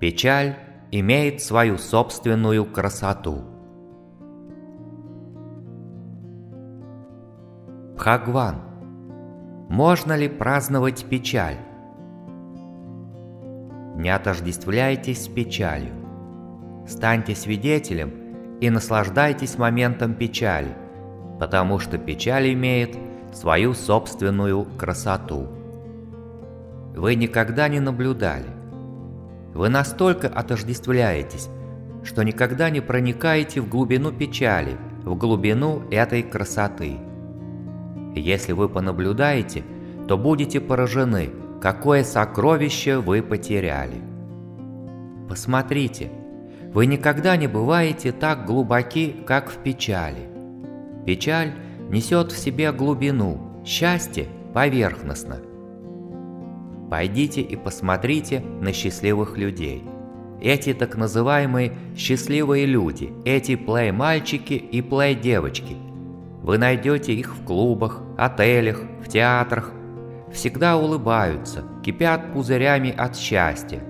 Печаль имеет свою собственную красоту. Бхагван. Можно ли праздновать печаль? Не отождествляйтесь с печалью. Станьте свидетелем и наслаждайтесь моментом печали, потому что печаль имеет свою собственную красоту. Вы никогда не наблюдали. Вы настолько отождествляетесь, что никогда не проникаете в глубину печали, в глубину этой красоты. Если вы понаблюдаете, то будете поражены, какое сокровище вы потеряли. Посмотрите, вы никогда не бываете так глубоки, как в печали. Печаль несет в себе глубину, счастье поверхностно. Пойдите и посмотрите на счастливых людей. Эти так называемые счастливые люди, эти плей-мальчики и плей-девочки. Вы найдете их в клубах, отелях, в театрах. Всегда улыбаются, кипят пузырями от счастья.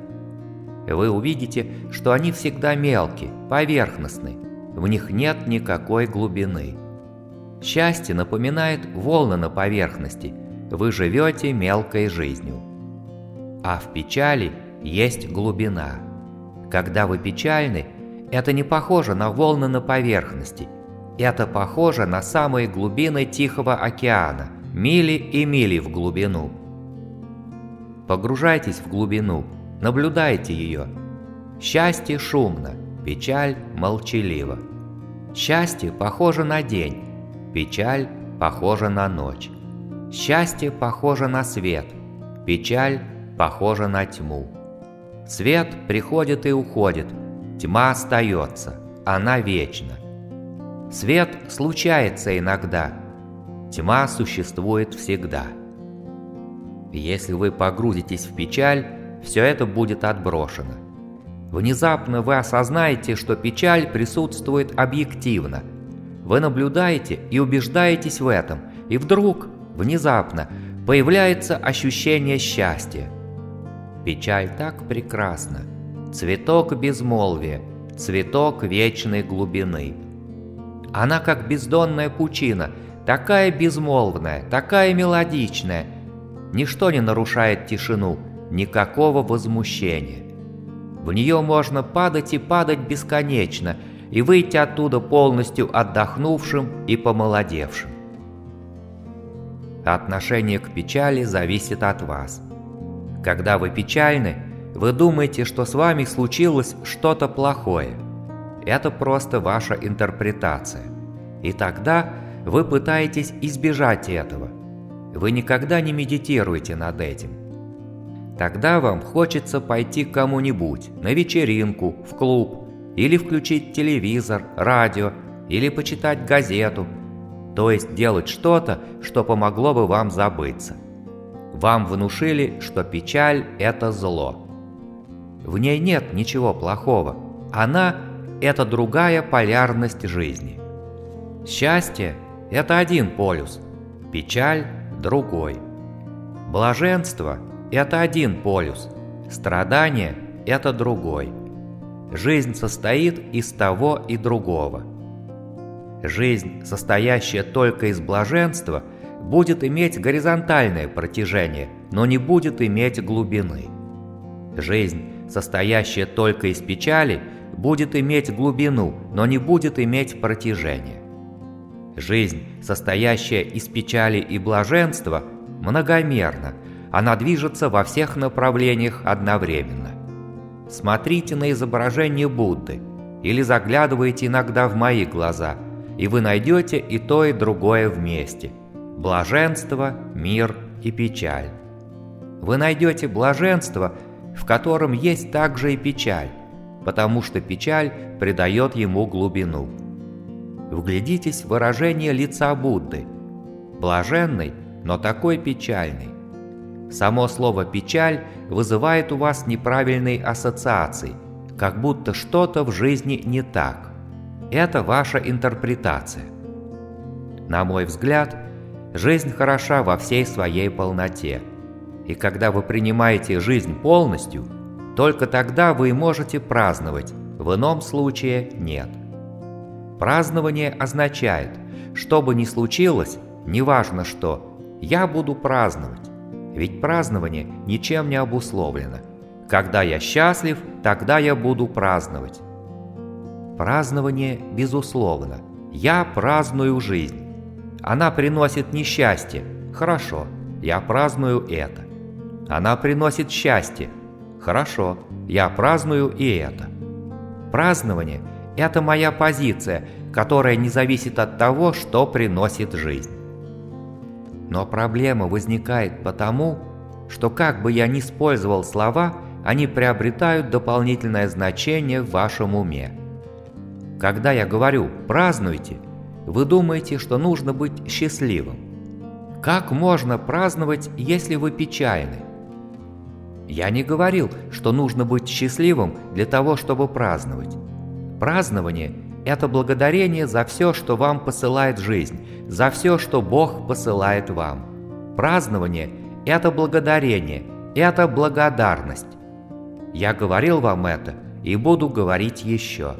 Вы увидите, что они всегда мелкие, поверхностны, в них нет никакой глубины. Счастье напоминает волны на поверхности, вы живете мелкой жизнью. А в печали есть глубина. Когда вы печальны, это не похоже на волны на поверхности. Это похоже на самые глубины Тихого океана, мили и мили в глубину. Погружайтесь в глубину, наблюдайте ее. Счастье шумно, печаль молчалива. Счастье похоже на день, печаль похожа на ночь. Счастье похоже на свет, печаль похожа на тьму. Свет приходит и уходит, тьма остается, она вечна. Свет случается иногда, тьма существует всегда. Если вы погрузитесь в печаль, все это будет отброшено. Внезапно вы осознаете, что печаль присутствует объективно. Вы наблюдаете и убеждаетесь в этом, и вдруг, внезапно, появляется ощущение счастья. Печаль так прекрасна. Цветок безмолвия, цветок вечной глубины. Она как бездонная пучина, такая безмолвная, такая мелодичная. Ничто не нарушает тишину, никакого возмущения. В нее можно падать и падать бесконечно, и выйти оттуда полностью отдохнувшим и помолодевшим. Отношение к печали зависит от вас – когда вы печальны, вы думаете, что с вами случилось что-то плохое. Это просто ваша интерпретация. И тогда вы пытаетесь избежать этого. Вы никогда не медитируете над этим. Тогда вам хочется пойти к кому-нибудь, на вечеринку, в клуб, или включить телевизор, радио, или почитать газету, то есть делать что-то, что помогло бы вам забыться. Вам внушили, что печаль – это зло. В ней нет ничего плохого. Она – это другая полярность жизни. Счастье – это один полюс, печаль – другой. Блаженство – это один полюс, страдание – это другой. Жизнь состоит из того и другого. Жизнь, состоящая только из блаженства – будет иметь горизонтальное протяжение, но не будет иметь глубины. Жизнь, состоящая только из печали, будет иметь глубину, но не будет иметь протяжения. Жизнь, состоящая из печали и блаженства, многомерна, она движется во всех направлениях одновременно. Смотрите на изображение Будды или заглядывайте иногда в мои глаза, и вы найдете и то, и другое вместе – блаженство, мир и печаль. Вы найдете блаженство, в котором есть также и печаль, потому что печаль придает ему глубину. Вглядитесь в выражение лица Будды. Блаженный, но такой печальный. Само слово «печаль» вызывает у вас неправильные ассоциации, как будто что-то в жизни не так. Это ваша интерпретация. На мой взгляд, Жизнь хороша во всей своей полноте. И когда вы принимаете жизнь полностью, Только тогда вы можете праздновать, в ином случае нет. Празднование означает, что бы ни случилось, неважно что, я буду праздновать. Ведь празднование ничем не обусловлено. Когда я счастлив, тогда я буду праздновать. Празднование безусловно. Я праздную жизнь. Она приносит несчастье. Хорошо, я праздную это. Она приносит счастье. Хорошо, я праздную и это. Празднование – это моя позиция, которая не зависит от того, что приносит жизнь. Но проблема возникает потому, что как бы я ни использовал слова, они приобретают дополнительное значение в вашем уме. Когда я говорю «празднуйте», вы думаете, что нужно быть счастливым. Как можно праздновать, если вы печальны? Я не говорил, что нужно быть счастливым для того, чтобы праздновать. Празднование – это благодарение за все, что вам посылает жизнь, за все, что Бог посылает вам. Празднование – это благодарение, это благодарность. Я говорил вам это и буду говорить еще.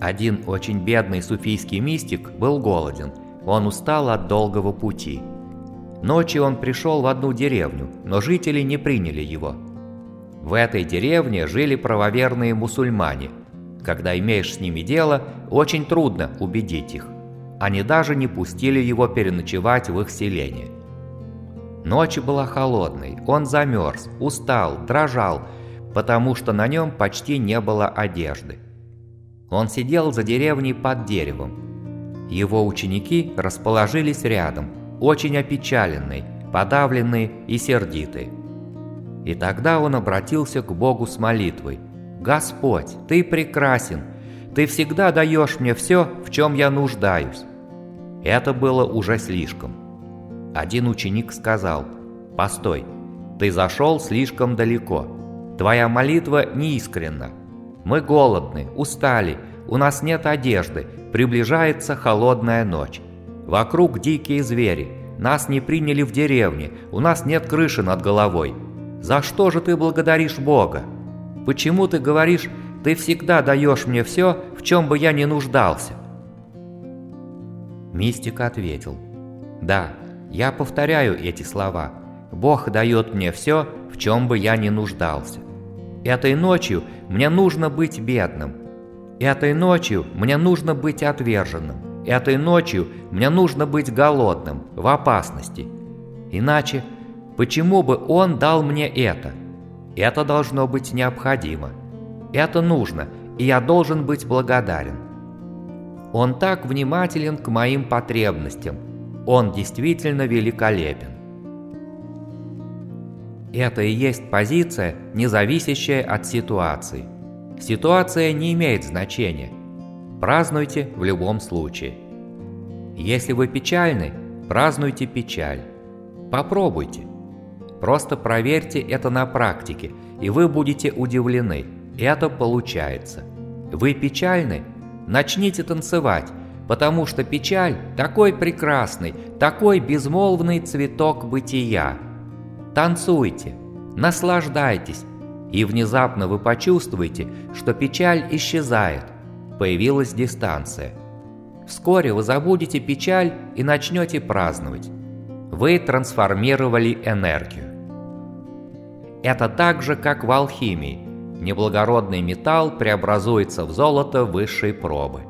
Один очень бедный суфийский мистик был голоден, он устал от долгого пути. Ночью он пришел в одну деревню, но жители не приняли его. В этой деревне жили правоверные мусульмане. Когда имеешь с ними дело, очень трудно убедить их. Они даже не пустили его переночевать в их селение. Ночь была холодной, он замерз, устал, дрожал, потому что на нем почти не было одежды. Он сидел за деревней под деревом. Его ученики расположились рядом, очень опечаленные, подавленные и сердитые. И тогда он обратился к Богу с молитвой. «Господь, Ты прекрасен! Ты всегда даешь мне все, в чем я нуждаюсь!» Это было уже слишком. Один ученик сказал, «Постой, ты зашел слишком далеко. Твоя молитва неискренна. Мы голодны, устали, у нас нет одежды, приближается холодная ночь. Вокруг дикие звери, нас не приняли в деревне, у нас нет крыши над головой. За что же ты благодаришь Бога? Почему ты говоришь, ты всегда даешь мне все, в чем бы я не нуждался? Мистик ответил, да, я повторяю эти слова. Бог дает мне все, в чем бы я не нуждался. Этой ночью мне нужно быть бедным. Этой ночью мне нужно быть отверженным. Этой ночью мне нужно быть голодным, в опасности. Иначе, почему бы он дал мне это? Это должно быть необходимо. Это нужно, и я должен быть благодарен. Он так внимателен к моим потребностям. Он действительно великолепен. Это и есть позиция, не зависящая от ситуации. Ситуация не имеет значения. Празднуйте в любом случае. Если вы печальны, празднуйте печаль. Попробуйте. Просто проверьте это на практике, и вы будете удивлены. Это получается. Вы печальны? Начните танцевать, потому что печаль – такой прекрасный, такой безмолвный цветок бытия – Танцуйте, наслаждайтесь, и внезапно вы почувствуете, что печаль исчезает, появилась дистанция. Вскоре вы забудете печаль и начнете праздновать. Вы трансформировали энергию. Это так же, как в алхимии. Неблагородный металл преобразуется в золото высшей пробы.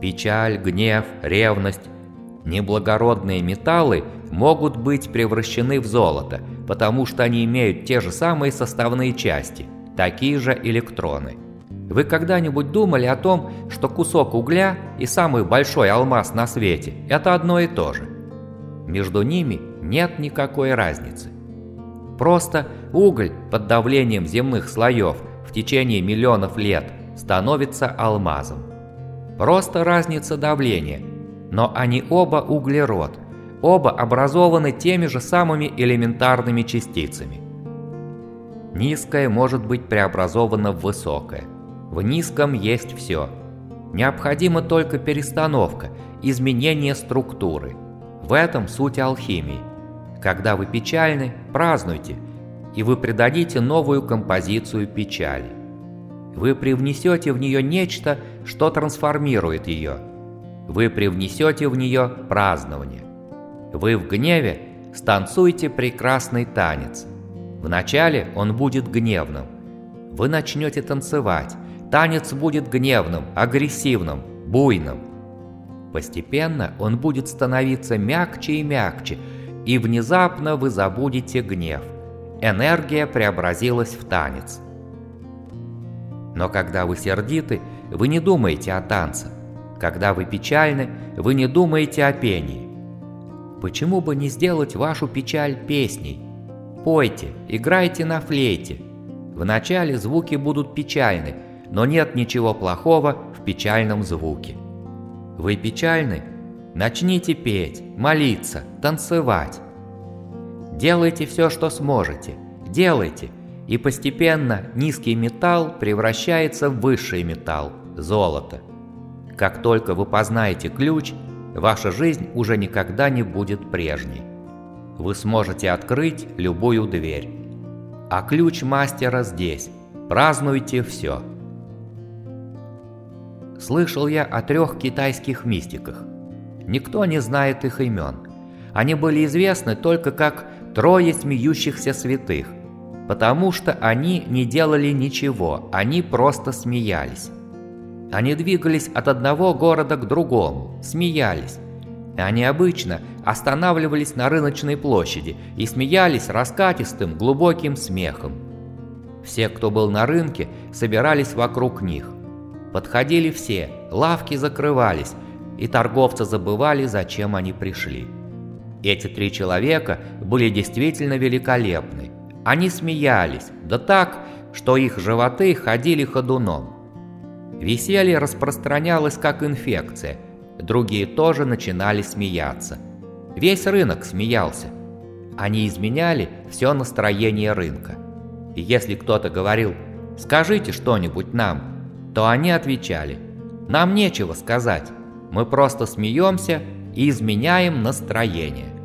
Печаль, гнев, ревность – неблагородные металлы могут быть превращены в золото, потому что они имеют те же самые составные части, такие же электроны. Вы когда-нибудь думали о том, что кусок угля и самый большой алмаз на свете – это одно и то же? Между ними нет никакой разницы. Просто уголь под давлением земных слоев в течение миллионов лет становится алмазом. Просто разница давления, но они оба углерод – Оба образованы теми же самыми элементарными частицами. Низкое может быть преобразовано в высокое. В низком есть все. Необходима только перестановка, изменение структуры. В этом суть алхимии. Когда вы печальны, празднуйте. и вы придадите новую композицию печали. Вы привнесете в нее нечто, что трансформирует ее. Вы привнесете в нее празднование. Вы в гневе станцуйте прекрасный танец. Вначале он будет гневным. Вы начнете танцевать. Танец будет гневным, агрессивным, буйным. Постепенно он будет становиться мягче и мягче, и внезапно вы забудете гнев. Энергия преобразилась в танец. Но когда вы сердиты, вы не думаете о танце. Когда вы печальны, вы не думаете о пении. Почему бы не сделать вашу печаль песней? Пойте, играйте на флейте. Вначале звуки будут печальны, но нет ничего плохого в печальном звуке. Вы печальны? Начните петь, молиться, танцевать. Делайте все, что сможете. Делайте. И постепенно низкий металл превращается в высший металл – золото. Как только вы познаете ключ, ваша жизнь уже никогда не будет прежней. Вы сможете открыть любую дверь. А ключ мастера здесь. Празднуйте все. Слышал я о трех китайских мистиках. Никто не знает их имен. Они были известны только как трое смеющихся святых, потому что они не делали ничего, они просто смеялись. Они двигались от одного города к другому, смеялись. Они обычно останавливались на рыночной площади и смеялись раскатистым, глубоким смехом. Все, кто был на рынке, собирались вокруг них. Подходили все, лавки закрывались, и торговцы забывали, зачем они пришли. Эти три человека были действительно великолепны. Они смеялись, да так, что их животы ходили ходуном. Веселье распространялось как инфекция, другие тоже начинали смеяться. Весь рынок смеялся. Они изменяли все настроение рынка. И если кто-то говорил «скажите что-нибудь нам», то они отвечали «нам нечего сказать, мы просто смеемся и изменяем настроение.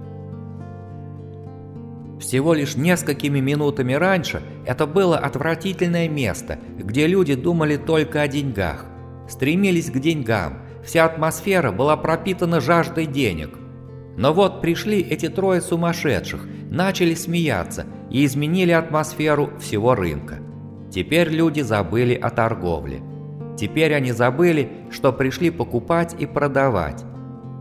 Всего лишь несколькими минутами раньше это было отвратительное место, где люди думали только о деньгах, стремились к деньгам, вся атмосфера была пропитана жаждой денег. Но вот пришли эти трое сумасшедших, начали смеяться и изменили атмосферу всего рынка. Теперь люди забыли о торговле. Теперь они забыли, что пришли покупать и продавать.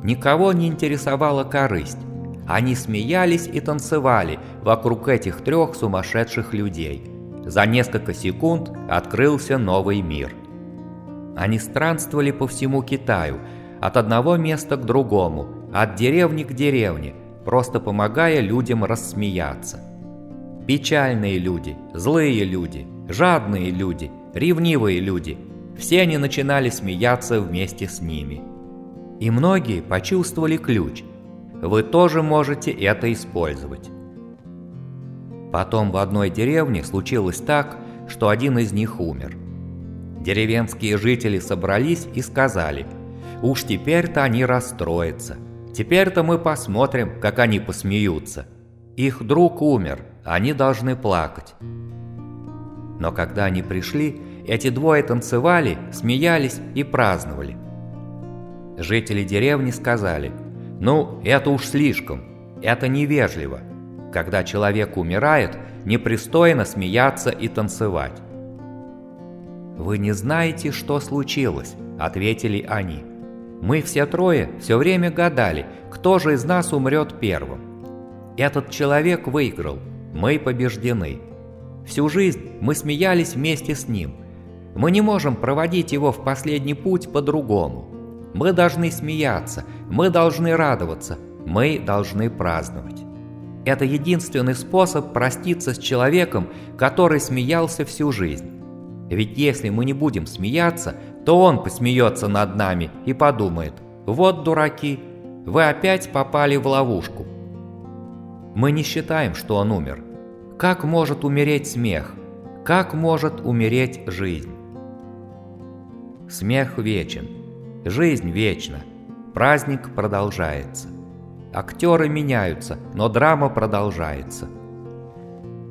Никого не интересовала корысть. Они смеялись и танцевали вокруг этих трех сумасшедших людей. За несколько секунд открылся новый мир. Они странствовали по всему Китаю, от одного места к другому, от деревни к деревне, просто помогая людям рассмеяться. Печальные люди, злые люди, жадные люди, ревнивые люди – все они начинали смеяться вместе с ними – и многие почувствовали ключ. Вы тоже можете это использовать. Потом в одной деревне случилось так, что один из них умер. Деревенские жители собрались и сказали, «Уж теперь-то они расстроятся. Теперь-то мы посмотрим, как они посмеются. Их друг умер, они должны плакать». Но когда они пришли, эти двое танцевали, смеялись и праздновали. Жители деревни сказали, «Ну, это уж слишком, это невежливо. Когда человек умирает, непристойно смеяться и танцевать». «Вы не знаете, что случилось», — ответили они. «Мы все трое все время гадали, кто же из нас умрет первым. Этот человек выиграл, мы побеждены. Всю жизнь мы смеялись вместе с ним. Мы не можем проводить его в последний путь по-другому. Мы должны смеяться, мы должны радоваться, мы должны праздновать. Это единственный способ проститься с человеком, который смеялся всю жизнь. Ведь если мы не будем смеяться, то он посмеется над нами и подумает, вот дураки, вы опять попали в ловушку. Мы не считаем, что он умер. Как может умереть смех? Как может умереть жизнь? Смех вечен. Жизнь вечна. Праздник продолжается. Актеры меняются, но драма продолжается.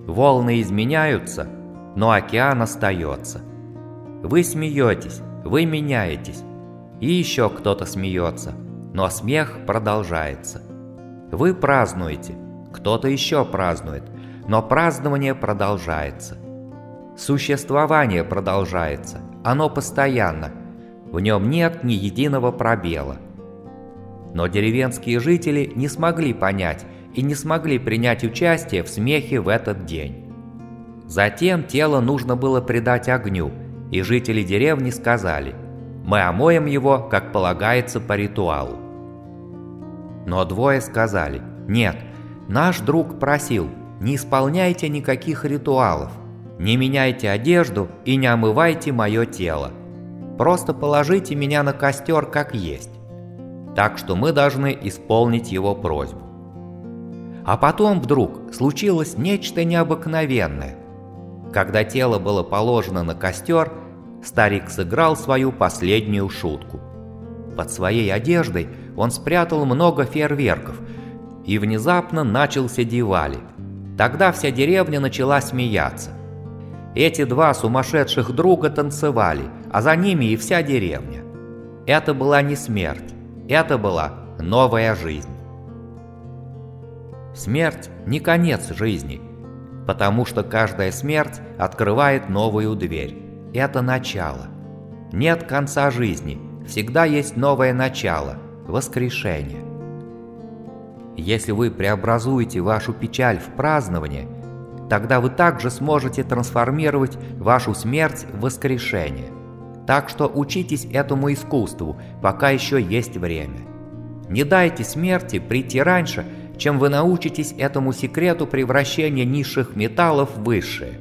Волны изменяются, но океан остается. Вы смеетесь, вы меняетесь, и еще кто-то смеется, но смех продолжается. Вы празднуете, кто-то еще празднует, но празднование продолжается. Существование продолжается, оно постоянно, в нем нет ни единого пробела. Но деревенские жители не смогли понять и не смогли принять участие в смехе в этот день. Затем тело нужно было предать огню, и жители деревни сказали «Мы омоем его, как полагается по ритуалу». Но двое сказали «Нет, наш друг просил, не исполняйте никаких ритуалов, не меняйте одежду и не омывайте мое тело. Просто положите меня на костер как есть. Так что мы должны исполнить его просьбу. А потом вдруг случилось нечто необыкновенное. Когда тело было положено на костер, старик сыграл свою последнюю шутку. Под своей одеждой он спрятал много фейерверков, и внезапно начался Дивали. Тогда вся деревня начала смеяться. Эти два сумасшедших друга танцевали, а за ними и вся деревня. Это была не смерть, это была новая жизнь. Смерть не конец жизни, потому что каждая смерть открывает новую дверь. Это начало. Нет конца жизни, всегда есть новое начало, воскрешение. Если вы преобразуете вашу печаль в празднование – тогда вы также сможете трансформировать вашу смерть в воскрешение. Так что учитесь этому искусству, пока еще есть время. Не дайте смерти прийти раньше, чем вы научитесь этому секрету превращения низших металлов в высшие.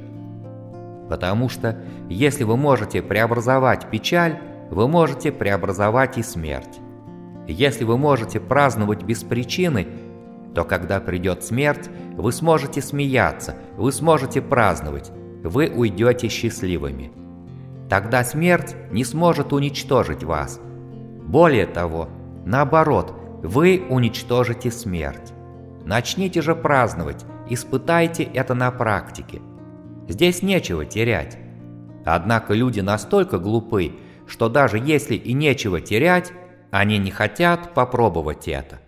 Потому что если вы можете преобразовать печаль, вы можете преобразовать и смерть. Если вы можете праздновать без причины – то когда придет смерть, вы сможете смеяться, вы сможете праздновать, вы уйдете счастливыми. Тогда смерть не сможет уничтожить вас. Более того, наоборот, вы уничтожите смерть. Начните же праздновать, испытайте это на практике. Здесь нечего терять. Однако люди настолько глупы, что даже если и нечего терять, они не хотят попробовать это.